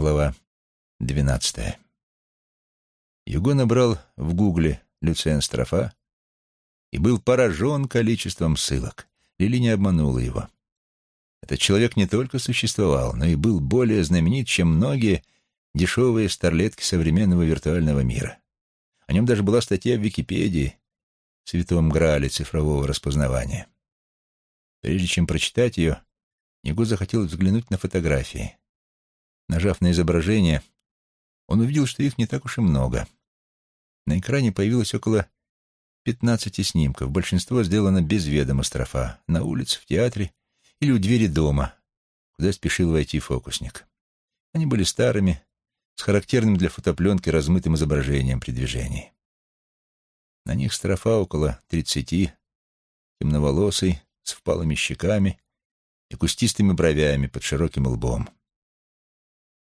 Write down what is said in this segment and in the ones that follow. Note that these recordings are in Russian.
Глава двенадцатая. Юго набрал в гугле Люциен Строфа и был поражен количеством ссылок. Лили не обманула его. Этот человек не только существовал, но и был более знаменит, чем многие дешевые старлетки современного виртуального мира. О нем даже была статья в Википедии, святом граале цифрового распознавания. Прежде чем прочитать ее, Юго захотел взглянуть на фотографии. Нажав на изображение, он увидел, что их не так уж и много. На экране появилось около пятнадцати снимков. Большинство сделано без ведома строфа, на улице, в театре или у двери дома, куда спешил войти фокусник. Они были старыми, с характерным для фотопленки размытым изображением при движении. На них строфа около тридцати, темноволосый, с впалыми щеками и кустистыми бровями под широким лбом.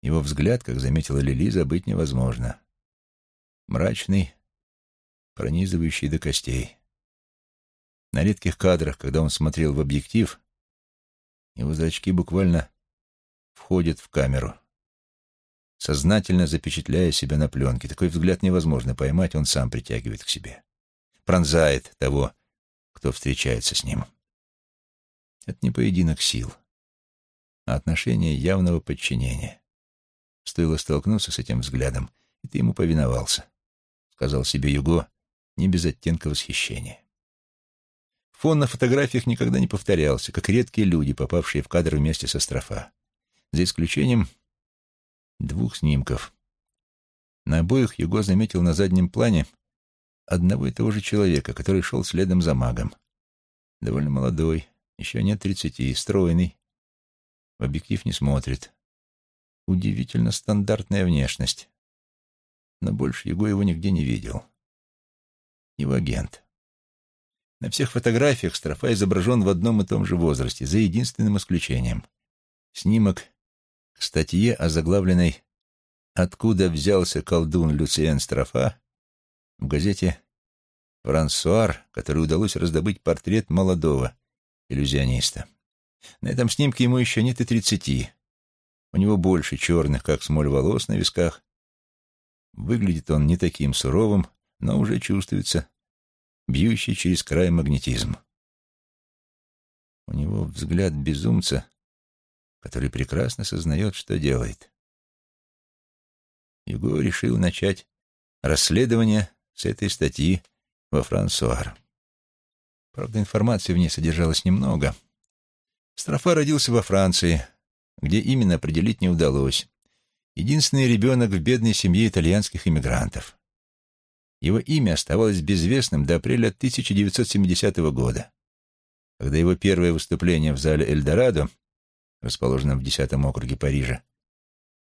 Его взгляд, как заметила Лили, забыть невозможно. Мрачный, пронизывающий до костей. На редких кадрах, когда он смотрел в объектив, его зрачки буквально входят в камеру, сознательно запечатляя себя на пленке. Такой взгляд невозможно поймать, он сам притягивает к себе. Пронзает того, кто встречается с ним. Это не поединок сил, а отношение явного подчинения. Стоило столкнуться с этим взглядом, и ты ему повиновался, — сказал себе Юго, не без оттенка восхищения. Фон на фотографиях никогда не повторялся, как редкие люди, попавшие в кадр вместе со строфа, за исключением двух снимков. На обоих Юго заметил на заднем плане одного и того же человека, который шел следом за магом. Довольно молодой, еще нет тридцати, стройный. В объектив не смотрит. Удивительно стандартная внешность. Но больше Его его нигде не видел. Его агент. На всех фотографиях Строфа изображен в одном и том же возрасте, за единственным исключением. Снимок к статье, озаглавленной «Откуда взялся колдун Люциен Строфа» в газете «Франсуар», которой удалось раздобыть портрет молодого иллюзиониста. На этом снимке ему еще нет и тридцати. У него больше черных, как смоль, волос на висках. Выглядит он не таким суровым, но уже чувствуется бьющий через край магнетизм. У него взгляд безумца, который прекрасно сознает, что делает. Юго решил начать расследование с этой статьи во Франсуар. Правда, информации в ней содержалось немного. Строфа родился во Франции, где именно определить не удалось. Единственный ребенок в бедной семье итальянских иммигрантов. Его имя оставалось безвестным до апреля 1970 года, когда его первое выступление в зале «Эльдорадо», расположенном в 10 округе Парижа,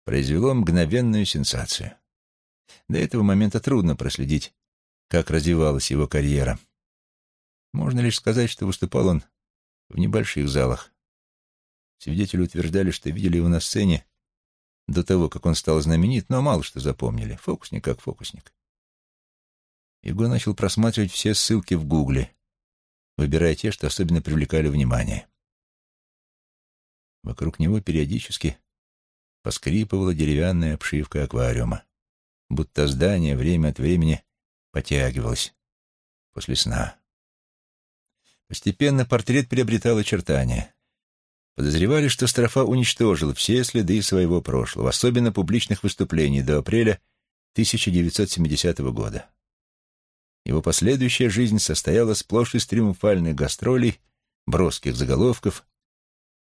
произвело мгновенную сенсацию. До этого момента трудно проследить, как развивалась его карьера. Можно лишь сказать, что выступал он в небольших залах, Свидетели утверждали, что видели его на сцене до того, как он стал знаменит, но мало что запомнили. Фокусник как фокусник. Его начал просматривать все ссылки в Гугле, выбирая те, что особенно привлекали внимание. Вокруг него периодически поскрипывала деревянная обшивка аквариума, будто здание время от времени потягивалось после сна. Постепенно портрет приобретал очертания. Подозревали, что Строфа уничтожил все следы своего прошлого, особенно публичных выступлений до апреля 1970 года. Его последующая жизнь состояла сплошь из триумфальных гастролей, броских заголовков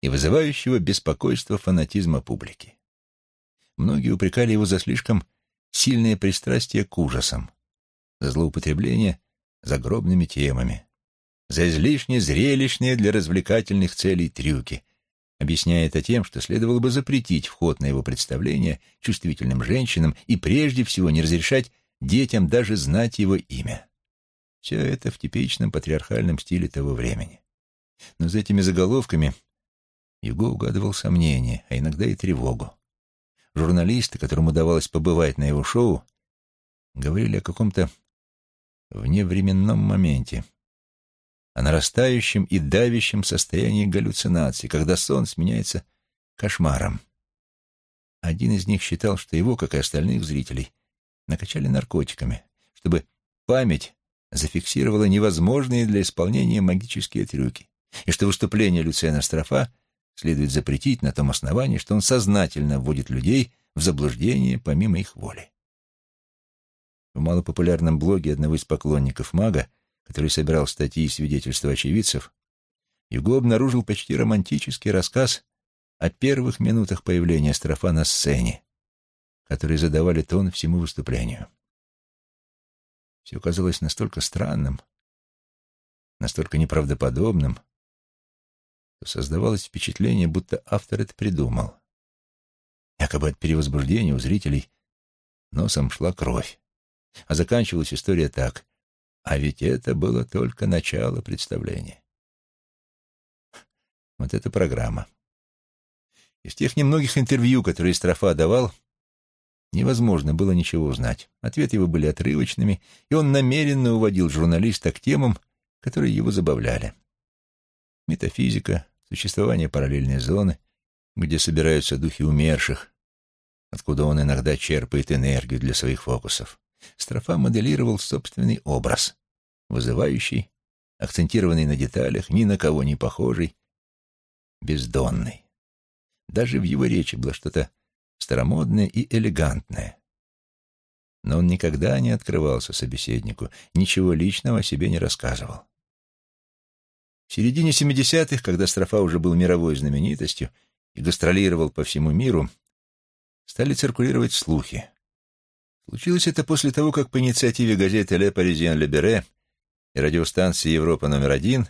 и вызывающего беспокойство фанатизма публики. Многие упрекали его за слишком сильное пристрастие к ужасам, за злоупотребление загробными темами, за излишне зрелищные для развлекательных целей трюки, объясняя это тем, что следовало бы запретить вход на его представление чувствительным женщинам и прежде всего не разрешать детям даже знать его имя. Все это в типичном патриархальном стиле того времени. Но за этими заголовками Юго угадывал сомнения, а иногда и тревогу. Журналисты, которым удавалось побывать на его шоу, говорили о каком-то вневременном моменте — о нарастающем и давящем состоянии галлюцинации, когда сон сменяется кошмаром. Один из них считал, что его, как и остальных зрителей, накачали наркотиками, чтобы память зафиксировала невозможные для исполнения магические трюки, и что выступление Люциана Строфа следует запретить на том основании, что он сознательно вводит людей в заблуждение помимо их воли. В малопопулярном блоге одного из поклонников мага, который собирал статьи и свидетельства очевидцев, Юго обнаружил почти романтический рассказ о первых минутах появления Строфа на сцене, которые задавали тон всему выступлению. Все казалось настолько странным, настолько неправдоподобным, что создавалось впечатление, будто автор это придумал. Якобы от перевозбуждения у зрителей носом шла кровь. А заканчивалась история так. А ведь это было только начало представления. Вот эта программа. Из тех немногих интервью, которые Строфа давал, невозможно было ничего узнать. Ответы его были отрывочными, и он намеренно уводил журналиста к темам, которые его забавляли. Метафизика, существование параллельной зоны, где собираются духи умерших, откуда он иногда черпает энергию для своих фокусов. Строфа моделировал собственный образ, вызывающий, акцентированный на деталях, ни на кого не похожий, бездонный. Даже в его речи было что-то старомодное и элегантное. Но он никогда не открывался собеседнику, ничего личного о себе не рассказывал. В середине 70-х, когда Строфа уже был мировой знаменитостью и гастролировал по всему миру, стали циркулировать слухи. Случилось это после того, как по инициативе газеты «Ле Паризien Ле и радиостанции «Европа номер один»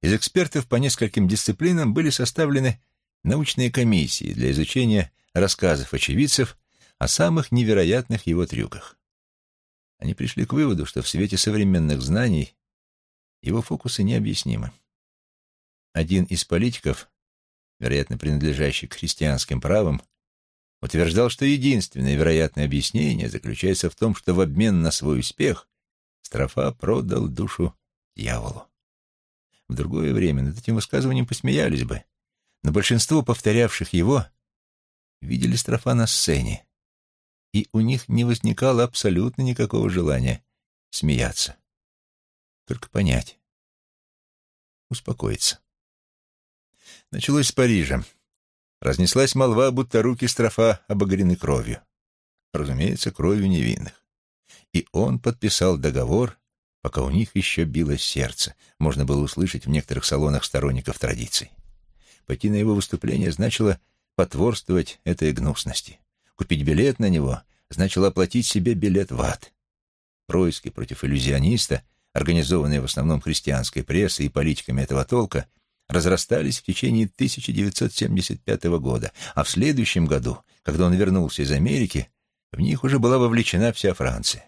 из экспертов по нескольким дисциплинам были составлены научные комиссии для изучения рассказов очевидцев о самых невероятных его трюках. Они пришли к выводу, что в свете современных знаний его фокусы необъяснимы. Один из политиков, вероятно, принадлежащий к христианским правам, утверждал, что единственное вероятное объяснение заключается в том, что в обмен на свой успех Строфа продал душу дьяволу. В другое время над этим высказыванием посмеялись бы, но большинство повторявших его видели Строфа на сцене, и у них не возникало абсолютно никакого желания смеяться. Только понять. Успокоиться. Началось с Парижа. Разнеслась молва, будто руки Строфа обогрены кровью. Разумеется, кровью невинных. И он подписал договор, пока у них еще билось сердце. Можно было услышать в некоторых салонах сторонников традиций. Пойти на его выступление значило потворствовать этой гнусности. Купить билет на него значило оплатить себе билет в ад. Происки против иллюзиониста, организованные в основном христианской прессой и политиками этого толка, разрастались в течение 1975 года, а в следующем году, когда он вернулся из Америки, в них уже была вовлечена вся Франция.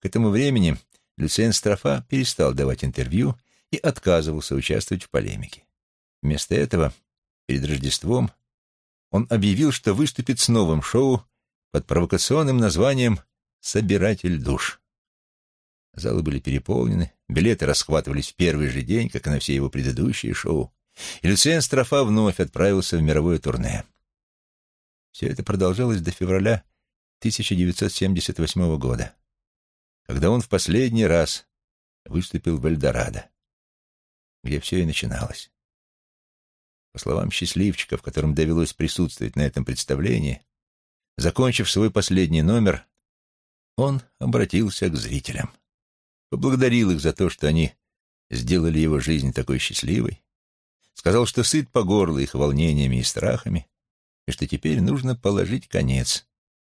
К этому времени Люциен Строфа перестал давать интервью и отказывался участвовать в полемике. Вместо этого, перед Рождеством, он объявил, что выступит с новым шоу под провокационным названием «Собиратель душ». Залы были переполнены, билеты расхватывались в первый же день, как и на все его предыдущие шоу, и Люциен Строфа вновь отправился в мировое турне. Все это продолжалось до февраля 1978 года, когда он в последний раз выступил в Эльдорадо, где все и начиналось. По словам счастливчиков, которым довелось присутствовать на этом представлении, закончив свой последний номер, он обратился к зрителям поблагодарил их за то, что они сделали его жизнь такой счастливой, сказал, что сыт по горло их волнениями и страхами, и что теперь нужно положить конец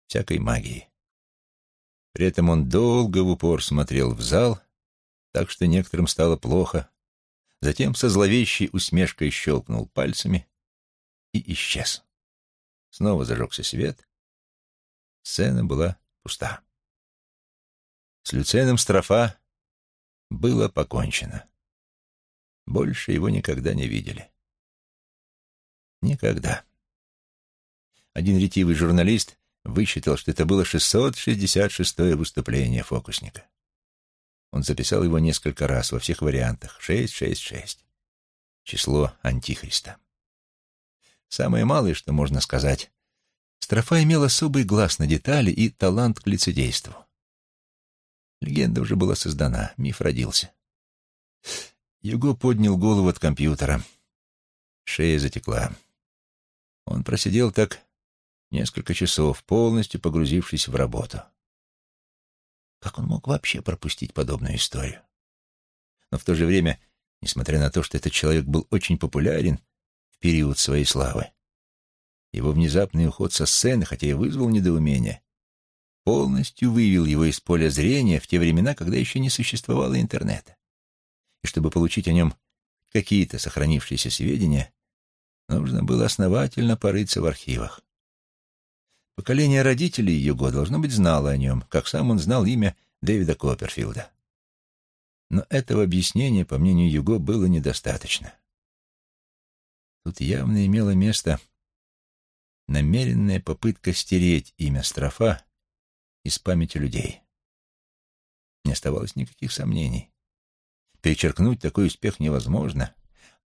всякой магии. При этом он долго в упор смотрел в зал, так что некоторым стало плохо, затем со зловещей усмешкой щелкнул пальцами и исчез. Снова зажегся свет. Сцена была пуста. С Люценом Строфа было покончено. Больше его никогда не видели. Никогда. Один ретивый журналист высчитал, что это было 666-е выступление фокусника. Он записал его несколько раз во всех вариантах. 666. Число Антихриста. Самое малое, что можно сказать, Строфа имел особый глаз на детали и талант к лицедейству. Легенда уже была создана, миф родился. Юго поднял голову от компьютера. Шея затекла. Он просидел так несколько часов, полностью погрузившись в работу. Как он мог вообще пропустить подобную историю? Но в то же время, несмотря на то, что этот человек был очень популярен в период своей славы, его внезапный уход со сцены, хотя и вызвал недоумение, полностью вывел его из поля зрения в те времена, когда еще не существовало интернета. И чтобы получить о нем какие-то сохранившиеся сведения, нужно было основательно порыться в архивах. Поколение родителей Юго, должно быть, знало о нем, как сам он знал имя Дэвида Копперфилда. Но этого объяснения, по мнению Юго, было недостаточно. Тут явно имело место намеренная попытка стереть имя Строфа из памяти людей. Не оставалось никаких сомнений. Перечеркнуть такой успех невозможно,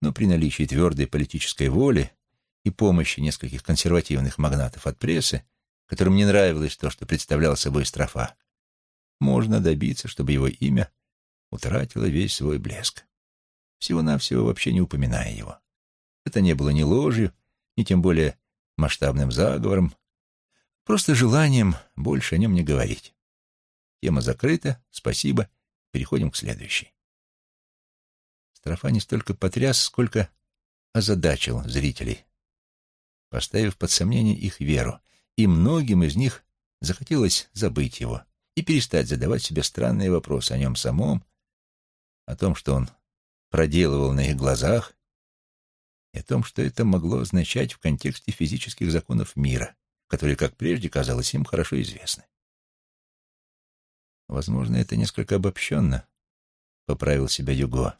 но при наличии твердой политической воли и помощи нескольких консервативных магнатов от прессы, которым не нравилось то, что представлял собой Строфа, можно добиться, чтобы его имя утратило весь свой блеск. Всего-навсего вообще не упоминая его. Это не было ни ложью, ни тем более масштабным заговором, просто желанием больше о нем не говорить. Тема закрыта, спасибо, переходим к следующей. Строфа не столько потряс, сколько озадачил зрителей, поставив под сомнение их веру, и многим из них захотелось забыть его и перестать задавать себе странные вопросы о нем самом, о том, что он проделывал на их глазах, и о том, что это могло означать в контексте физических законов мира, которые, как прежде казалось, им хорошо известны. Возможно, это несколько обобщенно, — поправил себя Юго.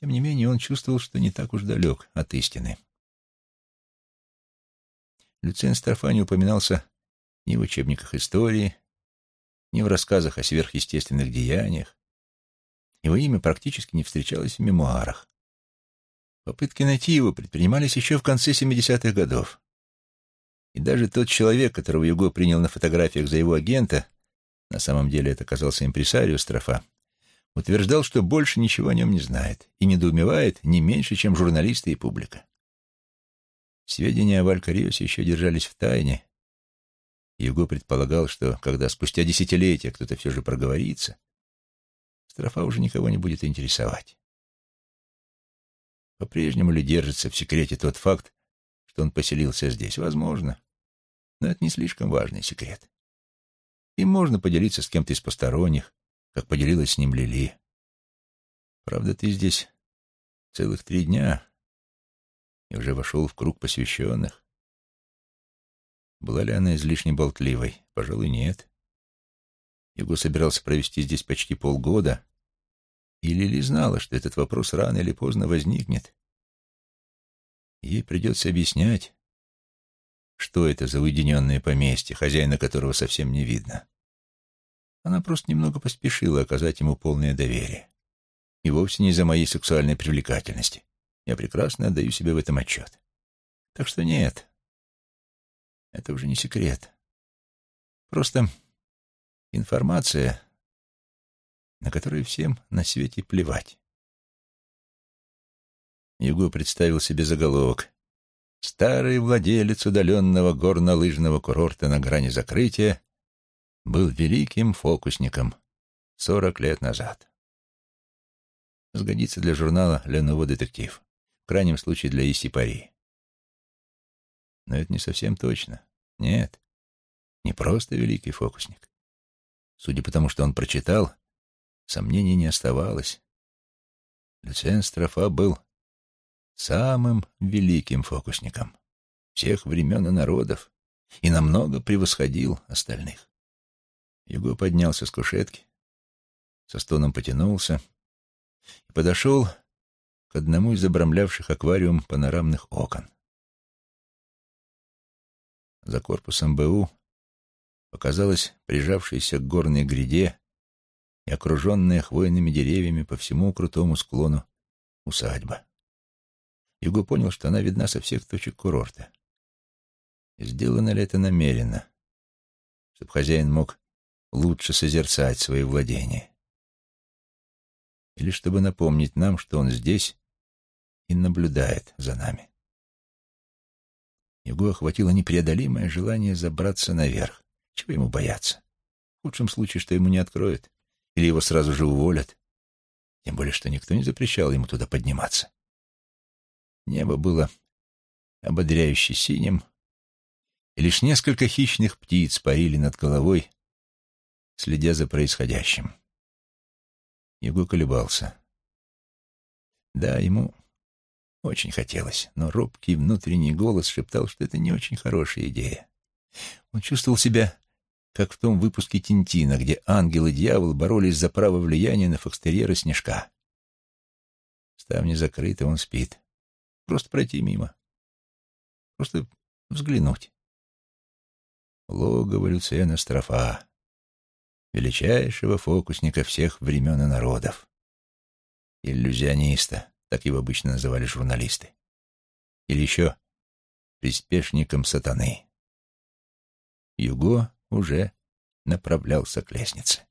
Тем не менее, он чувствовал, что не так уж далек от истины. Люциен Строфа не упоминался ни в учебниках истории, ни в рассказах о сверхъестественных деяниях. Его имя практически не встречалось в мемуарах. Попытки найти его предпринимались еще в конце 70-х годов. И даже тот человек, которого Юго принял на фотографиях за его агента, на самом деле это оказался импресарио Строфа, утверждал, что больше ничего о нем не знает и недоумевает не меньше, чем журналисты и публика. Сведения о Валькариосе еще держались в тайне. Юго предполагал, что когда спустя десятилетия кто-то все же проговорится, Строфа уже никого не будет интересовать. По-прежнему ли держится в секрете тот факт, что он поселился здесь? Возможно. Но это не слишком важный секрет. Им можно поделиться с кем-то из посторонних, как поделилась с ним Лили. Правда, ты здесь целых три дня и уже вошел в круг посвященных. Была ли она излишне болтливой? Пожалуй, нет. Его собирался провести здесь почти полгода, и Лили знала, что этот вопрос рано или поздно возникнет. Ей придется объяснять, что это за уединенное поместье, хозяина которого совсем не видно. Она просто немного поспешила оказать ему полное доверие. И вовсе не из-за моей сексуальной привлекательности. Я прекрасно отдаю себе в этом отчет. Так что нет, это уже не секрет. Просто информация, на которую всем на свете плевать. Юго представил себе заголовок. Старый владелец удаленного горнолыжного курорта на грани закрытия был великим фокусником сорок лет назад. Сгодится для журнала «Ле детектив», в крайнем случае для Иси Пари. Но это не совсем точно. Нет, не просто великий фокусник. Судя по тому, что он прочитал, сомнений не оставалось. Люциен Строфа был самым великим фокусником всех времен и народов и намного превосходил остальных. Юго поднялся с кушетки, со стоном потянулся и подошел к одному из обрамлявших аквариум панорамных окон. За корпусом БУ показалась прижавшаяся к горной гряде и окруженная хвойными деревьями по всему крутому склону усадьба. Юго понял, что она видна со всех точек курорта. Сделано ли это намеренно, чтобы хозяин мог лучше созерцать свои владения? Или чтобы напомнить нам, что он здесь и наблюдает за нами? Его охватило непреодолимое желание забраться наверх. Чего ему бояться? В худшем случае, что ему не откроют, или его сразу же уволят. Тем более, что никто не запрещал ему туда подниматься. Небо было ободряюще синим, и лишь несколько хищных птиц парили над головой, следя за происходящим. Его колебался. Да, ему очень хотелось, но робкий внутренний голос шептал, что это не очень хорошая идея. Он чувствовал себя, как в том выпуске Тинтина, где ангел и дьявол боролись за право влияния на фокстерьера Снежка. Ставни закрыты, он спит. Просто пройти мимо. Просто взглянуть. Логово Люциена Строфа, величайшего фокусника всех времен и народов. Иллюзиониста, так его обычно называли журналисты. Или еще приспешником сатаны. Юго уже направлялся к лестнице.